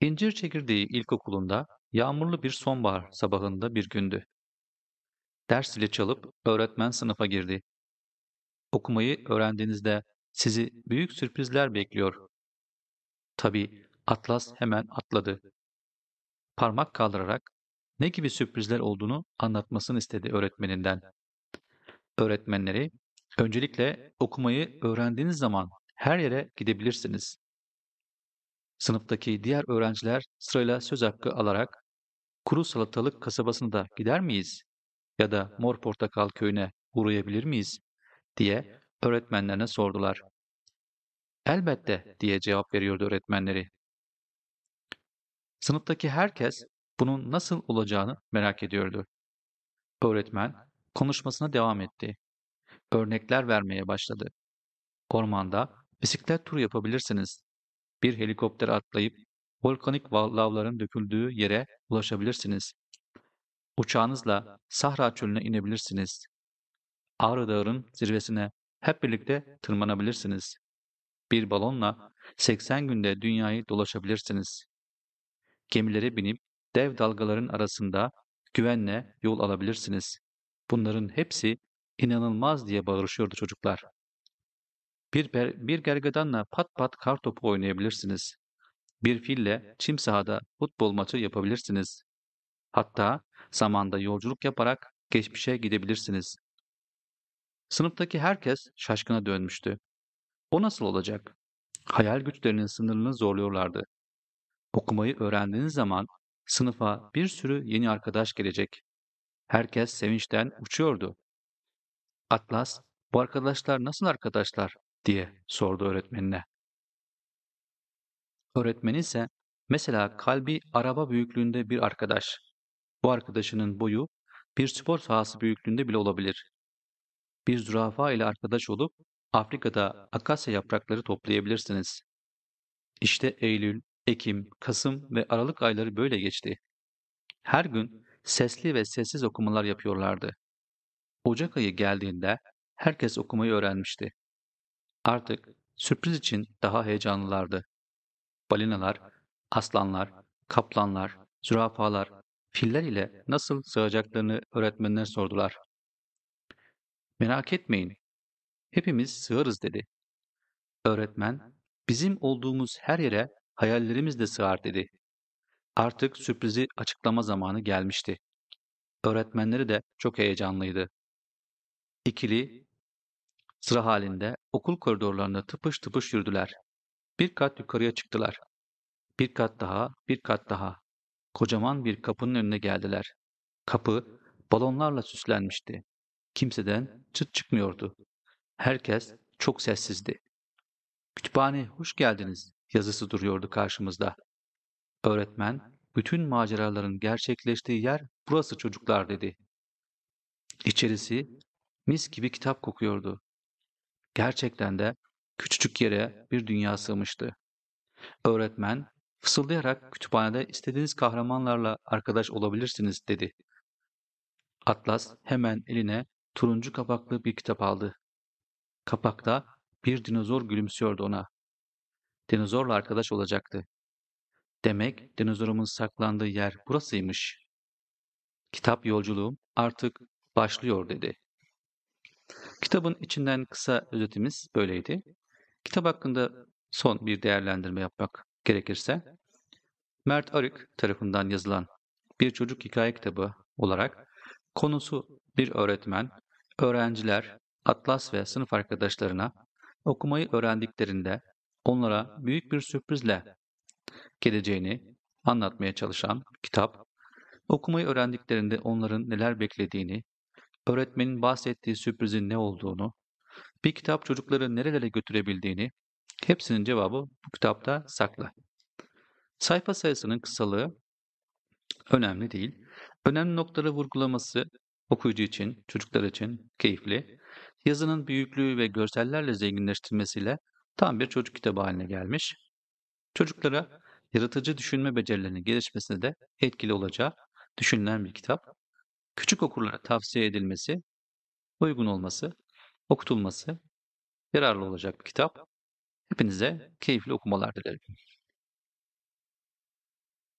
İncir Çekirdeği İlkokulu'nda yağmurlu bir sonbahar sabahında bir gündü. Ders zili çalıp öğretmen sınıfa girdi. Okumayı öğrendiğinizde sizi büyük sürprizler bekliyor. Tabii Atlas hemen atladı. Parmak kaldırarak ne gibi sürprizler olduğunu anlatmasını istedi öğretmeninden. Öğretmenleri, öncelikle okumayı öğrendiğiniz zaman her yere gidebilirsiniz. Sınıftaki diğer öğrenciler sırayla söz hakkı alarak Kuru Salatalık kasabasına da gider miyiz? Ya da Mor Portakal köyüne uğrayabilir miyiz? diye öğretmenlerine sordular. Elbette diye cevap veriyordu öğretmenleri. Sınıftaki herkes bunun nasıl olacağını merak ediyordu. Öğretmen konuşmasına devam etti. Örnekler vermeye başladı. Ormanda bisiklet turu yapabilirsiniz. Bir helikoptere atlayıp volkanik lavların döküldüğü yere ulaşabilirsiniz. Uçağınızla Sahra çölüne inebilirsiniz. Ağrı Dağı'nın zirvesine hep birlikte tırmanabilirsiniz. Bir balonla 80 günde dünyayı dolaşabilirsiniz. Gemilere binip dev dalgaların arasında güvenle yol alabilirsiniz. Bunların hepsi inanılmaz diye bağırışıyordu çocuklar. Bir, bir gergedanla pat pat kar topu oynayabilirsiniz. Bir fille çim sahada futbol maçı yapabilirsiniz. Hatta zamanda yolculuk yaparak geçmişe gidebilirsiniz. Sınıftaki herkes şaşkına dönmüştü. O nasıl olacak? Hayal güçlerinin sınırını zorluyorlardı. Okumayı öğrendiğiniz zaman sınıfa bir sürü yeni arkadaş gelecek. Herkes sevinçten uçuyordu. Atlas, bu arkadaşlar nasıl arkadaşlar diye sordu öğretmenine. Öğretmeni ise mesela kalbi araba büyüklüğünde bir arkadaş. Bu arkadaşının boyu bir spor sahası büyüklüğünde bile olabilir. Bir zürafa ile arkadaş olup Afrika'da akasya yaprakları toplayabilirsiniz. İşte Eylül, Ekim, Kasım ve Aralık ayları böyle geçti. Her gün sesli ve sessiz okumalar yapıyorlardı. Ocak ayı geldiğinde herkes okumayı öğrenmişti. Artık sürpriz için daha heyecanlılardı. Balinalar, aslanlar, kaplanlar, zürafalar, filler ile nasıl sığacaklarını öğretmenler sordular. Merak etmeyin, hepimiz sığarız dedi. Öğretmen, bizim olduğumuz her yere hayallerimiz de sığar dedi. Artık sürprizi açıklama zamanı gelmişti. Öğretmenleri de çok heyecanlıydı. İkili sıra halinde okul koridorlarında tıpış tıpış yürüdüler. Bir kat yukarıya çıktılar. Bir kat daha, bir kat daha. Kocaman bir kapının önüne geldiler. Kapı balonlarla süslenmişti. Kimseden çıt çıkmıyordu. Herkes çok sessizdi. Kütüphane hoş geldiniz yazısı duruyordu karşımızda. Öğretmen, bütün maceraların gerçekleştiği yer burası çocuklar dedi. İçerisi mis gibi kitap kokuyordu. Gerçekten de küçücük yere bir dünya sığmıştı. Öğretmen fısıldayarak kütüphanede istediğiniz kahramanlarla arkadaş olabilirsiniz dedi. Atlas hemen eline turuncu kapaklı bir kitap aldı. Kapakta bir dinozor gülümsüyordu ona. Dinozorla arkadaş olacaktı. Demek dinozorumun saklandığı yer burasıymış. Kitap yolculuğum artık başlıyor dedi. Kitabın içinden kısa özetimiz böyleydi. Kitap hakkında son bir değerlendirme yapmak gerekirse, Mert Arık tarafından yazılan bir çocuk hikaye kitabı olarak konusu bir öğretmen, öğrenciler, atlas ve sınıf arkadaşlarına okumayı öğrendiklerinde onlara büyük bir sürprizle geleceğini anlatmaya çalışan kitap, okumayı öğrendiklerinde onların neler beklediğini, öğretmenin bahsettiği sürprizin ne olduğunu, bir kitap çocukları nerelere götürebildiğini, hepsinin cevabı bu kitapta saklı. Sayfa sayısının kısalığı önemli değil. Önemli noktaları vurgulaması okuyucu için, çocuklar için keyifli. Yazının büyüklüğü ve görsellerle zenginleştirmesiyle tam bir çocuk kitabı haline gelmiş. Çocuklara yaratıcı düşünme becerilerinin gelişmesine de etkili olacağı düşünülen bir kitap. Küçük okurlara tavsiye edilmesi, uygun olması, okutulması yararlı olacak bir kitap. Hepinize keyifli okumalar dilerim.